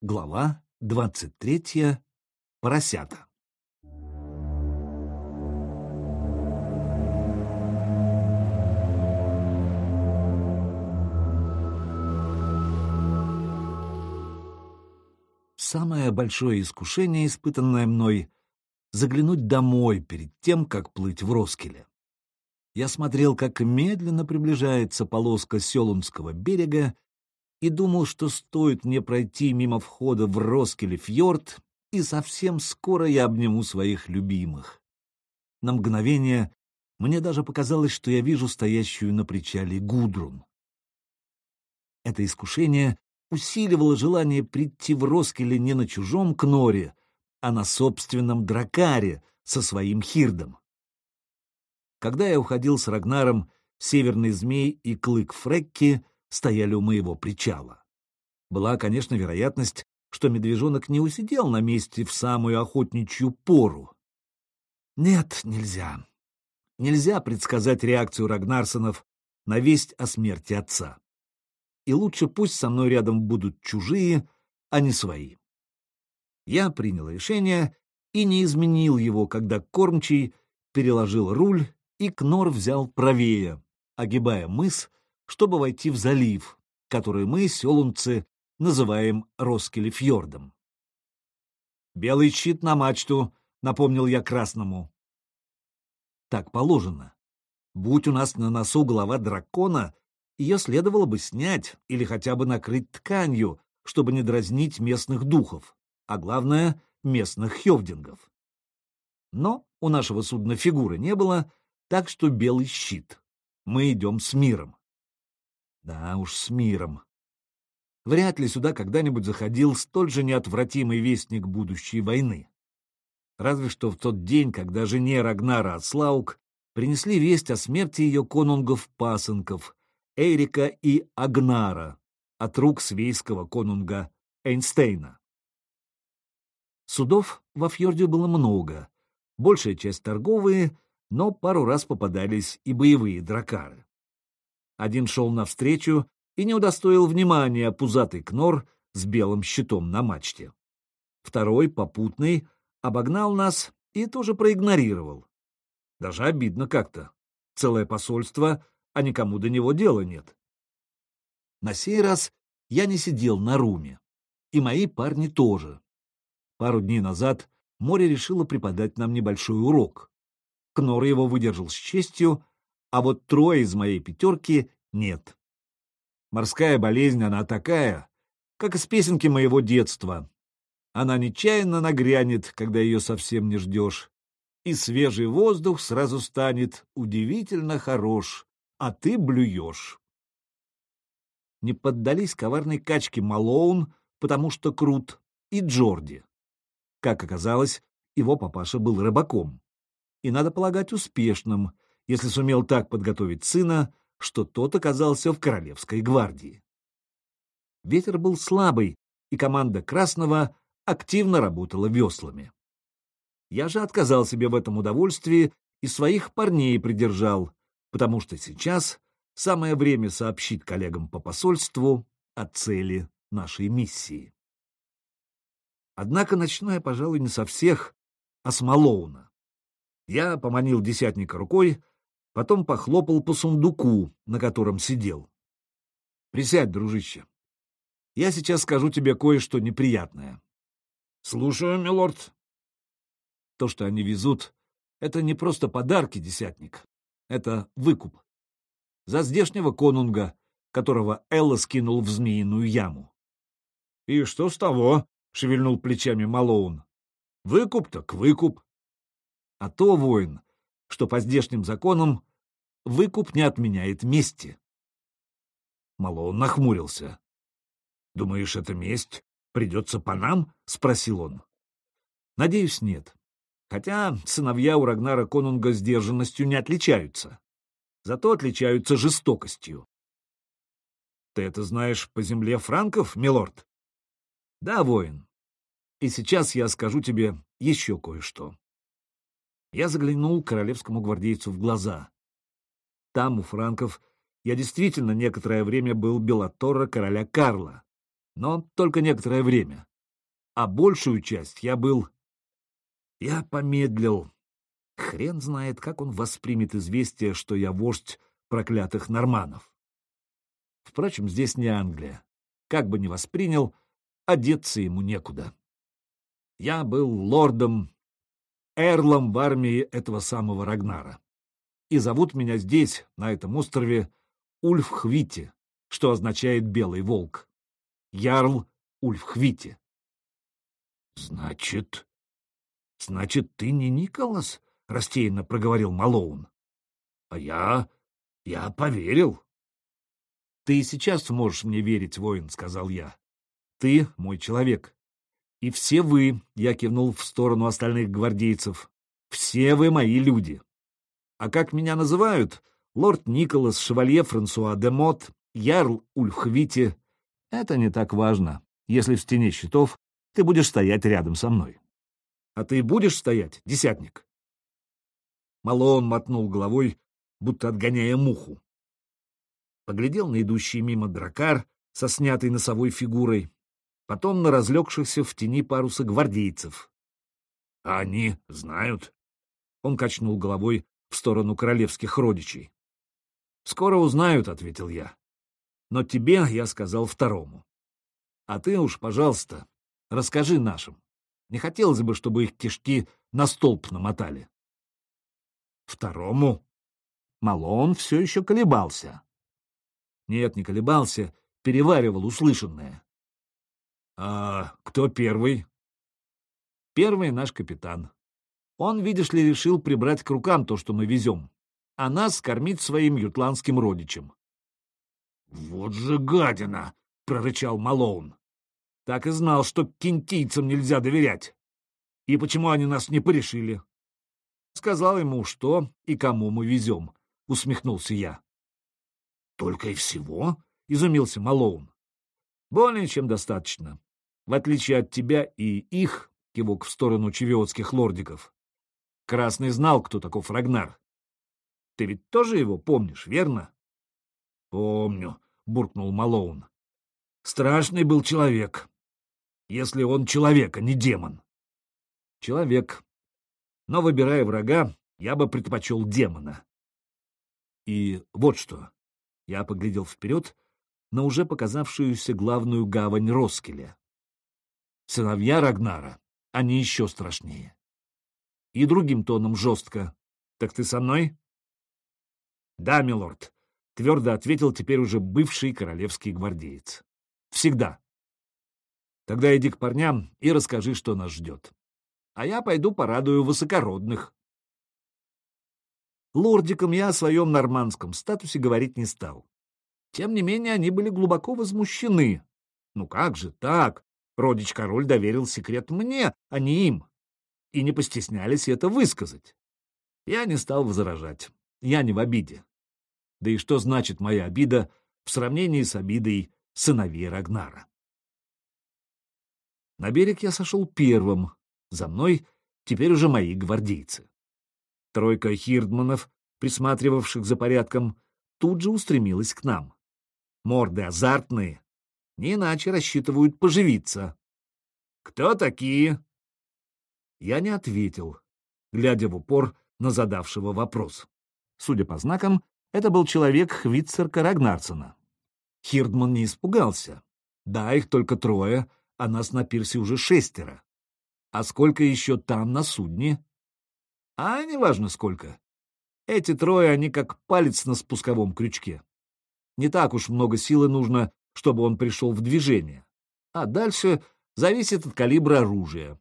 Глава двадцать третья. Поросята. Самое большое искушение, испытанное мной, заглянуть домой перед тем, как плыть в Роскеле. Я смотрел, как медленно приближается полоска Селунского берега, и думал, что стоит мне пройти мимо входа в Роскеле фьорд, и совсем скоро я обниму своих любимых. На мгновение мне даже показалось, что я вижу стоящую на причале Гудрун. Это искушение усиливало желание прийти в Роскеле не на чужом кноре, а на собственном дракаре со своим хирдом. Когда я уходил с Рагнаром, Северный Змей и Клык Фрекки стояли у моего причала. Была, конечно, вероятность, что медвежонок не усидел на месте в самую охотничью пору. Нет, нельзя. Нельзя предсказать реакцию Рагнарсонов на весть о смерти отца. И лучше пусть со мной рядом будут чужие, а не свои. Я принял решение и не изменил его, когда кормчий переложил руль, и Кнор взял правее, огибая мыс, чтобы войти в залив, который мы, селунцы, называем Роскелефьордом. «Белый щит на мачту», — напомнил я красному. Так положено. Будь у нас на носу голова дракона, ее следовало бы снять или хотя бы накрыть тканью, чтобы не дразнить местных духов а главное — местных хевдингов. Но у нашего судна фигуры не было, так что белый щит. Мы идем с миром. Да уж, с миром. Вряд ли сюда когда-нибудь заходил столь же неотвратимый вестник будущей войны. Разве что в тот день, когда жене Рагнара Ацлаук принесли весть о смерти ее конунгов-пасынков, Эрика и Агнара, от рук свейского конунга Эйнстейна. Судов во фьорде было много, большая часть торговые, но пару раз попадались и боевые дракары. Один шел навстречу и не удостоил внимания пузатый кнор с белым щитом на мачте. Второй, попутный, обогнал нас и тоже проигнорировал. Даже обидно как-то. Целое посольство, а никому до него дела нет. На сей раз я не сидел на руме. И мои парни тоже. Пару дней назад море решило преподать нам небольшой урок. Кнор его выдержал с честью, а вот трое из моей пятерки нет. Морская болезнь она такая, как из песенки моего детства. Она нечаянно нагрянет, когда ее совсем не ждешь, и свежий воздух сразу станет удивительно хорош, а ты блюешь. Не поддались коварной качке Малоун, потому что крут, и Джорди. Как оказалось, его папаша был рыбаком. И, надо полагать, успешным, если сумел так подготовить сына, что тот оказался в Королевской гвардии. Ветер был слабый, и команда Красного активно работала веслами. Я же отказал себе в этом удовольствии и своих парней придержал, потому что сейчас самое время сообщить коллегам по посольству о цели нашей миссии. Однако начну я, пожалуй, не со всех, а с Малоуна. Я поманил десятника рукой, потом похлопал по сундуку, на котором сидел. «Присядь, дружище. Я сейчас скажу тебе кое-что неприятное». «Слушаю, милорд». То, что они везут, это не просто подарки, десятник. Это выкуп. За здешнего конунга, которого Элла скинул в змеиную яму. «И что с того?» — шевельнул плечами Малоун. «Выкуп так выкуп». А то, воин, что по здешним законам выкуп не отменяет мести. Малоун нахмурился. «Думаешь, это месть придется по нам?» — спросил он. «Надеюсь, нет. Хотя сыновья у Рагнара Конунга сдержанностью не отличаются. Зато отличаются жестокостью. Ты это знаешь по земле франков, милорд? Да, воин. И сейчас я скажу тебе еще кое-что. Я заглянул королевскому гвардейцу в глаза. Там, у франков, я действительно некоторое время был Белатора короля Карла. но только некоторое время. А большую часть я был... Я помедлил. Хрен знает, как он воспримет известие, что я вождь проклятых норманов. Впрочем, здесь не Англия. Как бы ни воспринял, одеться ему некуда. Я был лордом, эрлом в армии этого самого Рагнара. И зовут меня здесь, на этом острове, Ульф Хвити, что означает «белый волк». Ярл Ульф Хвити. Значит... Значит, ты не Николас? — растерянно проговорил Малоун. — А я... я поверил. — Ты и сейчас можешь мне верить, воин, — сказал я. — Ты мой человек. И все вы, — я кивнул в сторону остальных гвардейцев, — все вы мои люди. А как меня называют? Лорд Николас, шевалье Франсуа де Мот, ярл Ульфхвити. Это не так важно, если в стене щитов ты будешь стоять рядом со мной. А ты будешь стоять, десятник? Малон мотнул головой, будто отгоняя муху. Поглядел на идущий мимо дракар со снятой носовой фигурой, потом на разлегшихся в тени паруса гвардейцев. — А они знают? Он качнул головой в сторону королевских родичей. — Скоро узнают, — ответил я. — Но тебе я сказал второму. А ты уж, пожалуйста, расскажи нашим. Не хотелось бы, чтобы их кишки на столб намотали. Второму? Малон все еще колебался. Нет, не колебался, переваривал услышанное. А кто первый? Первый наш капитан. Он, видишь ли, решил прибрать к рукам то, что мы везем, а нас кормить своим ютландским родичем. Вот же гадина! — прорычал Малоун. Так и знал, что кентийцам нельзя доверять. И почему они нас не порешили? Сказал ему, что и кому мы везем, — усмехнулся я. — Только и всего? — изумился Малоун. — Более чем достаточно. В отличие от тебя и их, — кивок в сторону чевиотских лордиков, — Красный знал, кто таков Рагнар. Ты ведь тоже его помнишь, верно? — Помню, — буркнул Малоун. — Страшный был человек если он человек, а не демон. Человек. Но, выбирая врага, я бы предпочел демона. И вот что. Я поглядел вперед на уже показавшуюся главную гавань Роскеля. Сыновья Рагнара, они еще страшнее. И другим тоном жестко. Так ты со мной? Да, милорд, твердо ответил теперь уже бывший королевский гвардеец. Всегда. Тогда иди к парням и расскажи, что нас ждет. А я пойду порадую высокородных. Лордикам я о своем нормандском статусе говорить не стал. Тем не менее, они были глубоко возмущены. Ну как же так? Родич-король доверил секрет мне, а не им. И не постеснялись это высказать. Я не стал возражать. Я не в обиде. Да и что значит моя обида в сравнении с обидой сыновей Рагнара? На берег я сошел первым, за мной теперь уже мои гвардейцы. Тройка хирдманов, присматривавших за порядком, тут же устремилась к нам. Морды азартные, не иначе рассчитывают поживиться. «Кто такие?» Я не ответил, глядя в упор на задавшего вопрос. Судя по знакам, это был человек Хвитцерка Рагнарсона. Хирдман не испугался. Да, их только трое, а нас на пирсе уже шестеро. А сколько еще там на судне? А неважно сколько. Эти трое, они как палец на спусковом крючке. Не так уж много силы нужно, чтобы он пришел в движение. А дальше зависит от калибра оружия.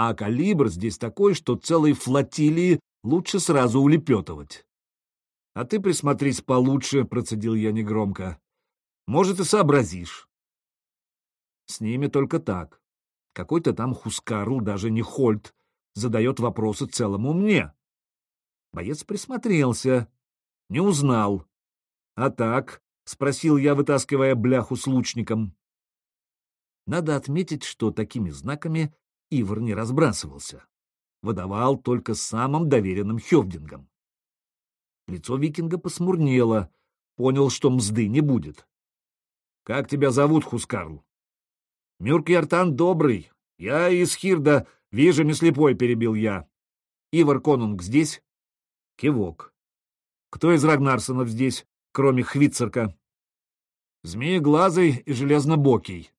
А калибр здесь такой, что целой флотилии лучше сразу улепетывать. — А ты присмотрись получше, — процедил я негромко. — Может, и сообразишь. С ними только так. Какой-то там Хускарл, даже не Хольт, задает вопросы целому мне. Боец присмотрелся, не узнал. А так, — спросил я, вытаскивая бляху с лучником. Надо отметить, что такими знаками Ивар не разбрасывался. Выдавал только самым доверенным хевдингам. Лицо викинга посмурнело, понял, что мзды не будет. — Как тебя зовут, Хускарл? Мюркьяртан добрый. Я из Хирда, вижу, не слепой, перебил я. Ивар Конунг здесь? Кивок. Кто из Рагнарсонов здесь, кроме Хвицерка? Змееглазый и Железнобокий.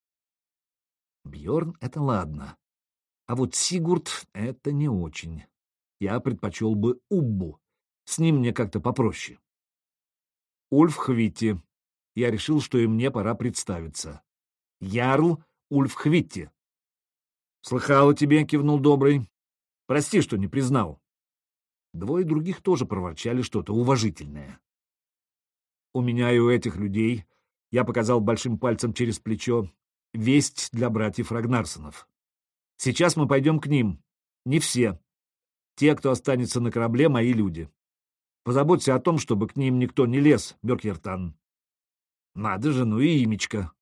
Бьорн — это ладно. А вот Сигурд — это не очень. Я предпочел бы Уббу. С ним мне как-то попроще. Ульф Хвитти. Я решил, что и мне пора представиться. Ярл Ульф Хвитти. «Слыхал о тебе», — кивнул Добрый. «Прости, что не признал». Двое других тоже проворчали что-то уважительное. У меня и у этих людей, я показал большим пальцем через плечо, весть для братьев Рагнарсонов. Сейчас мы пойдем к ним. Не все. Те, кто останется на корабле, мои люди. Позаботься о том, чтобы к ним никто не лез, Бёркертан. Надо же, ну и имечко.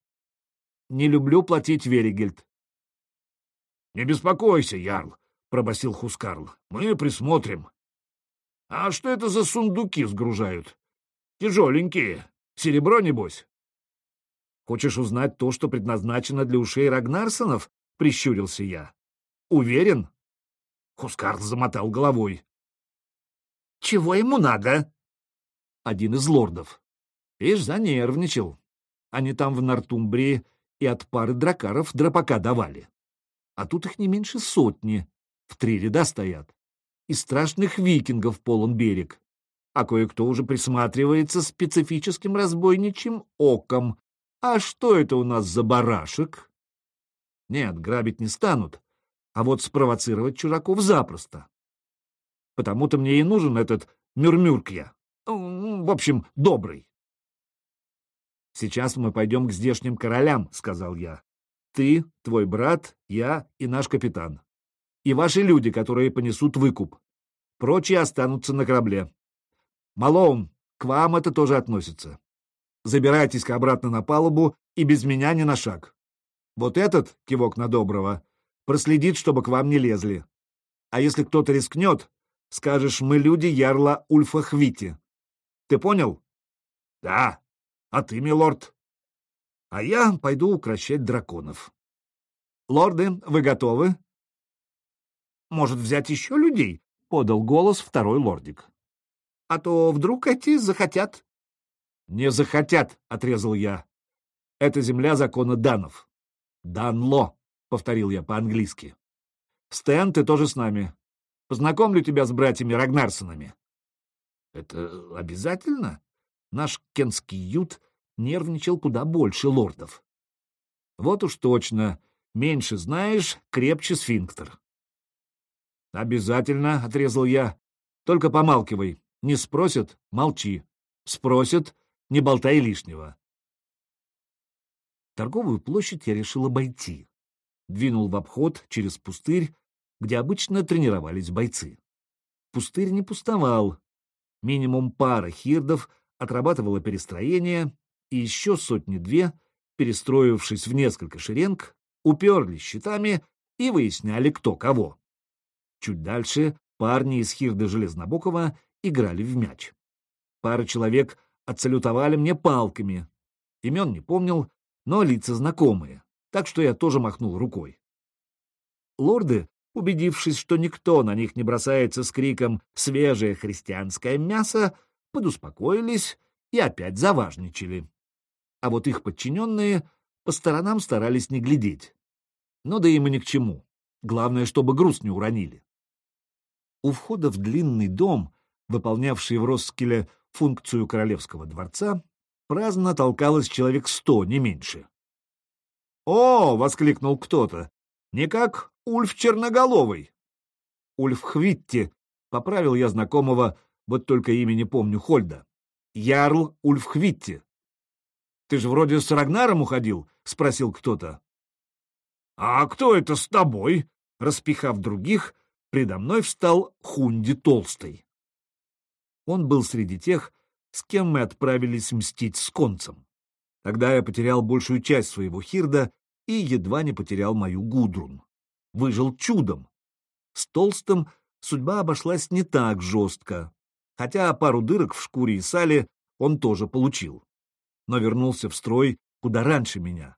Не люблю платить Веригельд. — Не беспокойся, Ярл, — пробасил Хускарл. — Мы присмотрим. — А что это за сундуки сгружают? Тяжеленькие. Серебро, небось? — Хочешь узнать то, что предназначено для ушей Рагнарсонов? — прищурился я. — Уверен? Хускарл замотал головой. — Чего ему надо? Один из лордов. Ишь, занервничал. Они там в Нортумбрии и от пары дракаров дропака давали а тут их не меньше сотни, в три ряда стоят. И страшных викингов полон берег, а кое-кто уже присматривается специфическим разбойничьим оком. А что это у нас за барашек? Нет, грабить не станут, а вот спровоцировать чужаков запросто. Потому-то мне и нужен этот Мюрмюркья. В общем, добрый. «Сейчас мы пойдем к здешним королям», — сказал я. Ты, твой брат, я и наш капитан. И ваши люди, которые понесут выкуп. Прочие останутся на корабле. Малоун, к вам это тоже относится. Забирайтесь-ка обратно на палубу и без меня ни на шаг. Вот этот, кивок на доброго, проследит, чтобы к вам не лезли. А если кто-то рискнет, скажешь, мы люди ярла Ульфа Хвити. Ты понял? Да. А ты, милорд? а я пойду укращать драконов. Лорды, вы готовы? Может, взять еще людей? — подал голос второй лордик. — А то вдруг эти захотят. — Не захотят, — отрезал я. — Это земля закона данов. — Данло, — повторил я по-английски. — Стэн, ты тоже с нами. Познакомлю тебя с братьями Рагнарсонами. — Это обязательно? Наш кенский ют нервничал куда больше лордов. Вот уж точно, меньше знаешь, крепче сфинктер. «Обязательно», — отрезал я, — «только помалкивай. Не спросят — молчи. Спросят — не болтай лишнего». Торговую площадь я решил обойти. Двинул в обход через пустырь, где обычно тренировались бойцы. Пустырь не пустовал. Минимум пара хирдов отрабатывала перестроение, и еще сотни-две, перестроившись в несколько шеренг, уперлись щитами и выясняли, кто кого. Чуть дальше парни из Хирда Железнобокова играли в мяч. Пара человек отсалютовали мне палками. Имен не помнил, но лица знакомые, так что я тоже махнул рукой. Лорды, убедившись, что никто на них не бросается с криком «свежее христианское мясо», подуспокоились и опять заважничали а вот их подчиненные по сторонам старались не глядеть. Но да им и ни к чему. Главное, чтобы груз не уронили. У входа в длинный дом, выполнявший в Роскеле функцию королевского дворца, праздно толкалось человек сто, не меньше. «О!» — воскликнул кто-то. «Не как Ульф Черноголовый!» «Ульф Хвитти!» — поправил я знакомого, вот только имя не помню, Хольда. «Ярл Ульф Хвитти!» Ты же вроде с Рагнаром уходил, — спросил кто-то. — А кто это с тобой? — распихав других, предо мной встал Хунди Толстый. Он был среди тех, с кем мы отправились мстить с концем. Тогда я потерял большую часть своего хирда и едва не потерял мою Гудрун. Выжил чудом. С Толстым судьба обошлась не так жестко, хотя пару дырок в шкуре и сале он тоже получил но вернулся в строй куда раньше меня.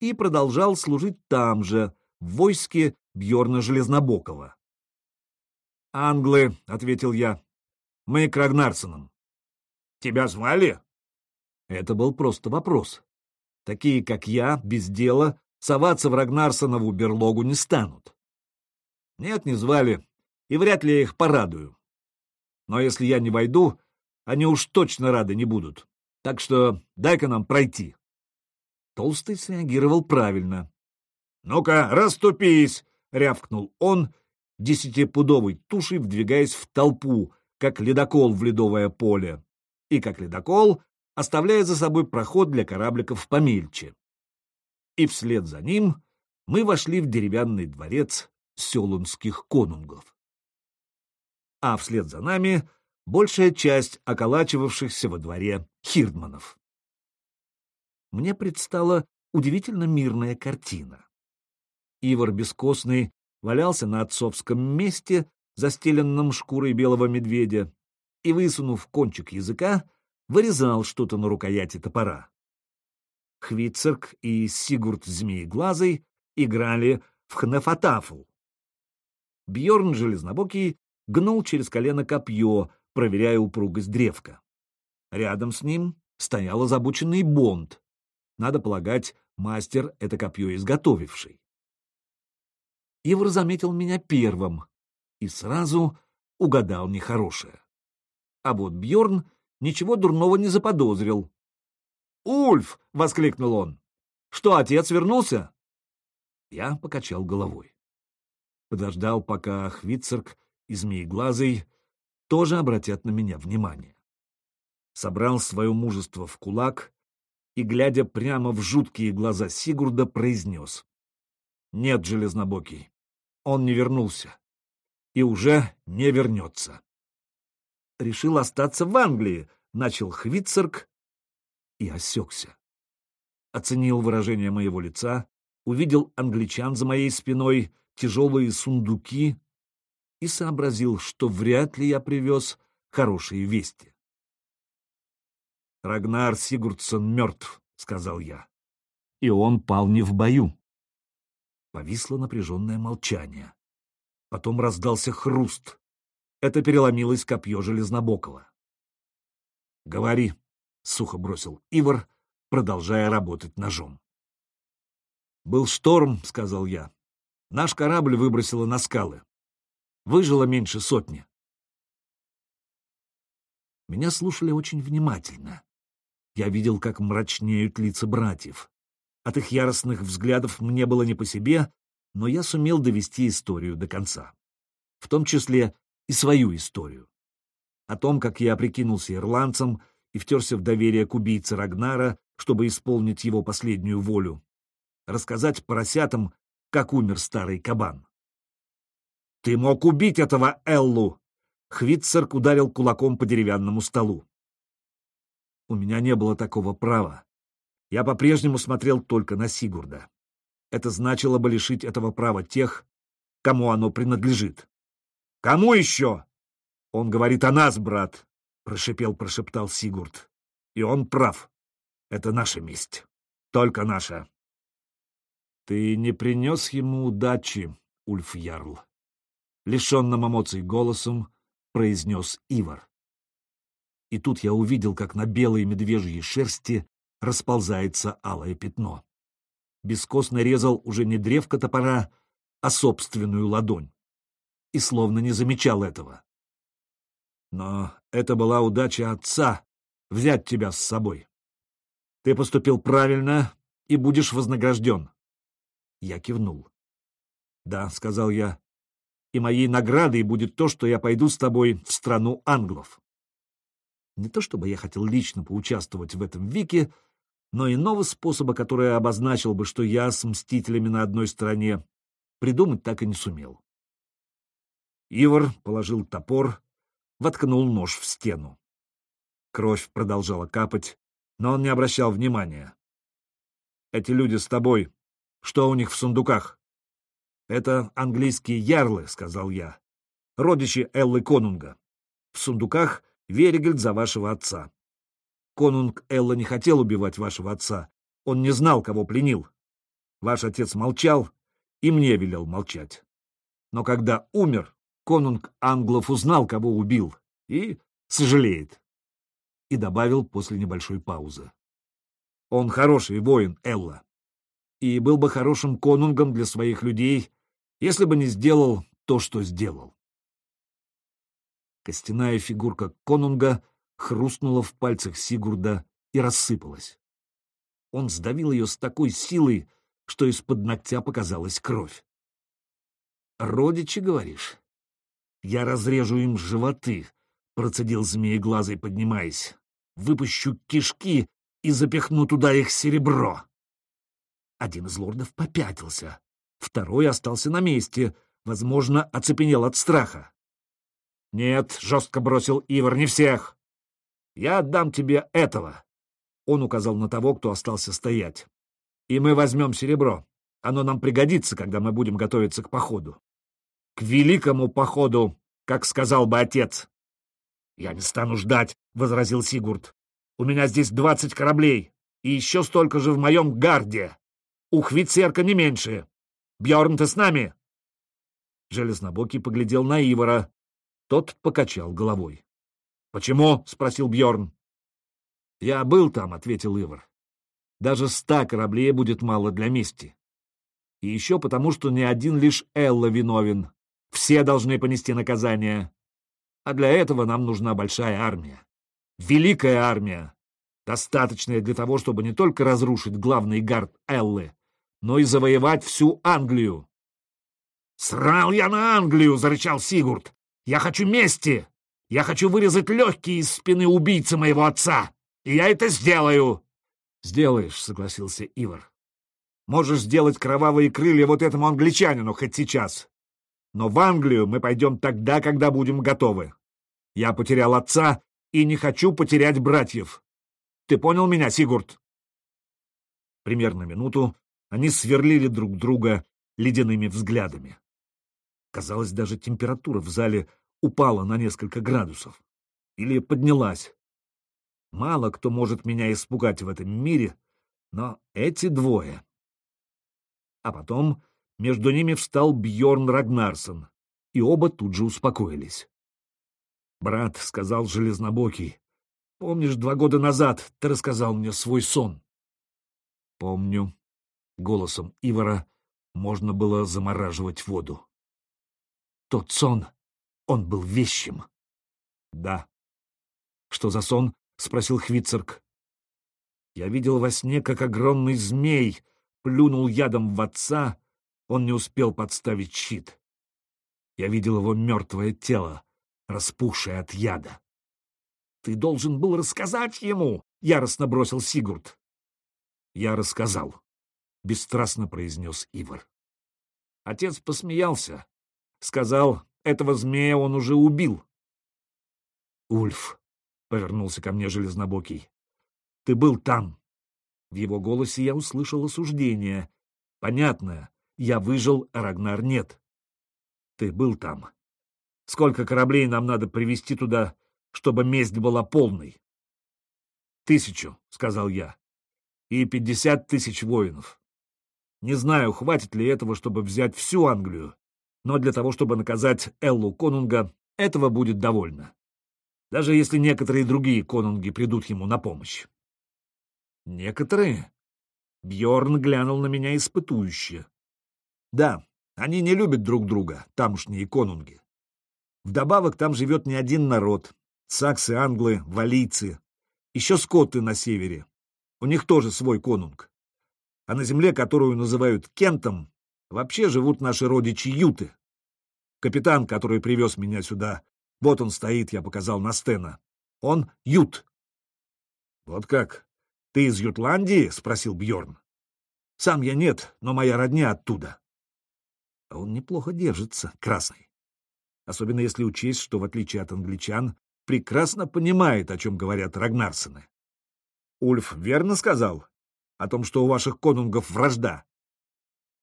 и продолжал служить там же, в войске Бьорна Железнобокова. «Англы», — ответил я, — «мы к Рагнарсонам». «Тебя звали?» Это был просто вопрос. Такие, как я, без дела, соваться в Рагнарсонову берлогу не станут. Нет, не звали, и вряд ли я их порадую. Но если я не войду, они уж точно рады не будут. Так что дай-ка нам пройти. Толстый среагировал правильно. — Ну-ка, расступись! — рявкнул он, десятипудовой тушей вдвигаясь в толпу, как ледокол в ледовое поле, и как ледокол, оставляя за собой проход для корабликов помельче. И вслед за ним мы вошли в деревянный дворец селунских конунгов. А вслед за нами большая часть околачивавшихся во дворе хирдманов. Мне предстала удивительно мирная картина. Ивар Бескостный валялся на отцовском месте, застеленном шкурой белого медведя, и, высунув кончик языка, вырезал что-то на рукояти топора. Хвицерк и Сигурд Змееглазый играли в хнефатафу. Бьорн Железнобокий гнул через колено копье, проверяя упругость древка. Рядом с ним стоял озабоченный Бонд. Надо полагать, мастер это копье изготовивший. Ивр заметил меня первым и сразу угадал нехорошее. А вот Бьорн ничего дурного не заподозрил. «Ульф!» — воскликнул он. «Что, отец вернулся?» Я покачал головой. Подождал, пока Хвицерк и Змееглазый тоже обратят на меня внимание. Собрал свое мужество в кулак и, глядя прямо в жуткие глаза Сигурда, произнес. «Нет, Железнобокий, он не вернулся. И уже не вернется». Решил остаться в Англии, начал Хвицерк и осекся. Оценил выражение моего лица, увидел англичан за моей спиной, тяжелые сундуки и сообразил, что вряд ли я привез хорошие вести. «Рагнар Сигурдсон мертв», — сказал я. «И он пал не в бою». Повисло напряженное молчание. Потом раздался хруст. Это переломилось копье Железнобокова. «Говори», — сухо бросил Ивар, продолжая работать ножом. «Был шторм», — сказал я. «Наш корабль выбросило на скалы. Выжило меньше сотни». Меня слушали очень внимательно. Я видел, как мрачнеют лица братьев. От их яростных взглядов мне было не по себе, но я сумел довести историю до конца. В том числе и свою историю. О том, как я прикинулся ирландцем и втерся в доверие к убийце Рагнара, чтобы исполнить его последнюю волю. Рассказать поросятам, как умер старый кабан. «Ты мог убить этого Эллу!» Хвитцерк ударил кулаком по деревянному столу. У меня не было такого права. Я по-прежнему смотрел только на Сигурда. Это значило бы лишить этого права тех, кому оно принадлежит. «Кому еще?» «Он говорит о нас, брат», — прошипел, прошептал Сигурд. «И он прав. Это наша месть. Только наша». «Ты не принес ему удачи, Ульф Ярл», — лишенным эмоций голосом произнес Ивар. И тут я увидел, как на белой медвежьей шерсти расползается алое пятно. Бескостно резал уже не древко топора, а собственную ладонь. И словно не замечал этого. Но это была удача отца — взять тебя с собой. Ты поступил правильно и будешь вознагражден. Я кивнул. «Да», — сказал я, — «и моей наградой будет то, что я пойду с тобой в страну англов». Не то чтобы я хотел лично поучаствовать в этом вике, но иного способа, который обозначил бы, что я с мстителями на одной стороне, придумать так и не сумел. Ивар положил топор, воткнул нож в стену. Кровь продолжала капать, но он не обращал внимания. «Эти люди с тобой. Что у них в сундуках?» «Это английские ярлы», — сказал я. «Родичи Эллы Конунга. В сундуках Веригельд за вашего отца. Конунг Элла не хотел убивать вашего отца. Он не знал, кого пленил. Ваш отец молчал, и мне велел молчать. Но когда умер, конунг англов узнал, кого убил, и сожалеет. И добавил после небольшой паузы. Он хороший воин, Элла, и был бы хорошим конунгом для своих людей, если бы не сделал то, что сделал. Костяная фигурка конунга хрустнула в пальцах Сигурда и рассыпалась. Он сдавил ее с такой силой, что из-под ногтя показалась кровь. «Родичи, говоришь? Я разрежу им животы», — процедил змееглазый, поднимаясь. «Выпущу кишки и запихну туда их серебро». Один из лордов попятился, второй остался на месте, возможно, оцепенел от страха. «Нет», — жестко бросил Ивар, — «не всех. Я отдам тебе этого». Он указал на того, кто остался стоять. «И мы возьмем серебро. Оно нам пригодится, когда мы будем готовиться к походу. К великому походу, как сказал бы отец». «Я не стану ждать», — возразил Сигурд. «У меня здесь двадцать кораблей, и еще столько же в моем гарде. У Хвицерка не меньше. Бьорн, ты с нами?» Железнобокий поглядел на Ивара. Тот покачал головой. «Почему?» — спросил Бьорн. «Я был там», — ответил Ивар. «Даже ста кораблей будет мало для мести. И еще потому, что не один лишь Элла виновен. Все должны понести наказание. А для этого нам нужна большая армия. Великая армия, достаточная для того, чтобы не только разрушить главный гард Эллы, но и завоевать всю Англию. «Срал я на Англию!» — зарычал Сигурд. «Я хочу мести! Я хочу вырезать легкие из спины убийцы моего отца! И я это сделаю!» «Сделаешь», — согласился Ивар. «Можешь сделать кровавые крылья вот этому англичанину хоть сейчас. Но в Англию мы пойдем тогда, когда будем готовы. Я потерял отца и не хочу потерять братьев. Ты понял меня, Сигурд?» Примерно минуту они сверлили друг друга ледяными взглядами. Казалось, даже температура в зале упала на несколько градусов. Или поднялась. Мало кто может меня испугать в этом мире, но эти двое. А потом между ними встал Бьорн Рагнарсон, и оба тут же успокоились. «Брат», — сказал Железнобокий, — «помнишь, два года назад ты рассказал мне свой сон?» «Помню», Голосом Ивара можно было замораживать воду. Тот сон, он был вещим. Да. Что за сон? спросил Хвицерк. Я видел во сне, как огромный змей плюнул ядом в отца, он не успел подставить щит. Я видел его мертвое тело, распухшее от яда. «Ты должен был рассказать ему!» — яростно бросил Сигурд. Я рассказал. — бесстрастно произнес Ивар. Отец посмеялся. Сказал, этого змея он уже убил. «Ульф», — повернулся ко мне Железнобокий, — «ты был там». В его голосе я услышал осуждение. Понятно, я выжил, а Рагнар нет. Ты был там. Сколько кораблей нам надо привести туда, чтобы месть была полной? Тысячу, — сказал я, — и пятьдесят тысяч воинов. Не знаю, хватит ли этого, чтобы взять всю Англию, но для того, чтобы наказать Эллу Конунга, этого будет довольно. Даже если некоторые другие конунги придут ему на помощь. Некоторые? Бьорн глянул на меня испытующе. Да, они не любят друг друга, тамошние конунги. Вдобавок там живет не один народ — саксы, англы, валийцы, еще скотты на севере. У них тоже свой конунг а на земле, которую называют Кентом, вообще живут наши родичи Юты. Капитан, который привез меня сюда, вот он стоит, я показал на Стена. Он Ют. — Вот как? Ты из Ютландии? — спросил Бьорн. Сам я нет, но моя родня оттуда. А он неплохо держится, красный. Особенно если учесть, что, в отличие от англичан, прекрасно понимает, о чем говорят Рагнарсены. Ульф верно сказал? о том, что у ваших конунгов вражда.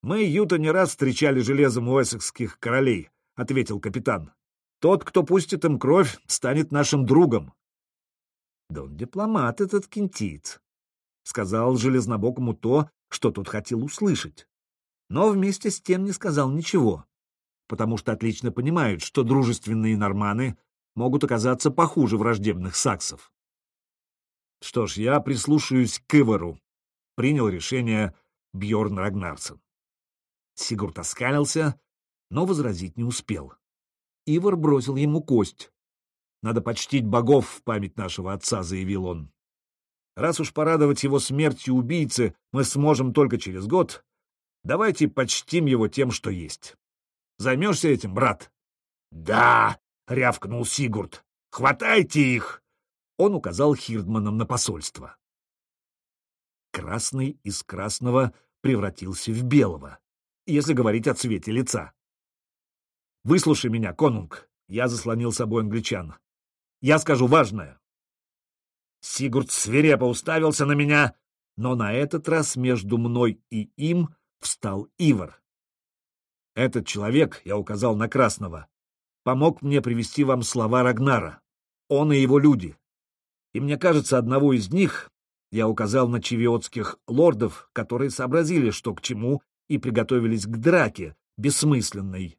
Мы, Юта, не раз встречали железом у эссекских королей, — ответил капитан. Тот, кто пустит им кровь, станет нашим другом. Да он дипломат, этот кентиец. Сказал железнобокому то, что тот хотел услышать, но вместе с тем не сказал ничего, потому что отлично понимают, что дружественные норманы могут оказаться похуже враждебных саксов. Что ж, я прислушаюсь к Ивару, принял решение Бьорн Рагнарсон. Сигурд оскалился, но возразить не успел. Ивар бросил ему кость. «Надо почтить богов в память нашего отца», — заявил он. «Раз уж порадовать его смертью убийцы мы сможем только через год, давайте почтим его тем, что есть. Займешься этим, брат?» «Да!» — рявкнул Сигурд. «Хватайте их!» Он указал Хирдманам на посольство. Красный из красного превратился в белого, если говорить о цвете лица. «Выслушай меня, конунг!» — я заслонил собой англичан. «Я скажу важное!» Сигурд свирепо уставился на меня, но на этот раз между мной и им встал Ивар. «Этот человек, — я указал на Красного, — помог мне привести вам слова Рагнара. Он и его люди. И мне кажется, одного из них я указал на чевиотских лордов, которые сообразили, что к чему, и приготовились к драке, бессмысленной.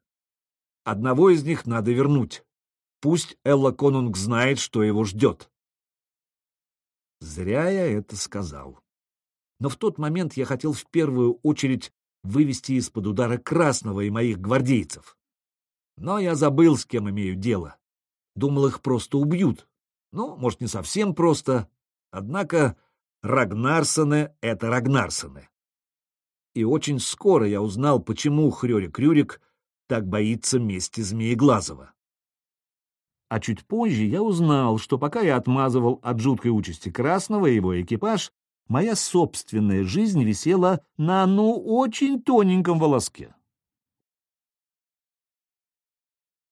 Одного из них надо вернуть. Пусть Элла Конунг знает, что его ждет. Зря я это сказал. Но в тот момент я хотел в первую очередь вывести из-под удара Красного и моих гвардейцев. Но я забыл, с кем имею дело. Думал, их просто убьют. Ну, может, не совсем просто. Однако Рагнарсоны — это Рагнарсоны. И очень скоро я узнал, почему Хрёрик-Рюрик так боится мести Змееглазого. А чуть позже я узнал, что пока я отмазывал от жуткой участи Красного и его экипаж, моя собственная жизнь висела на, ну, очень тоненьком волоске.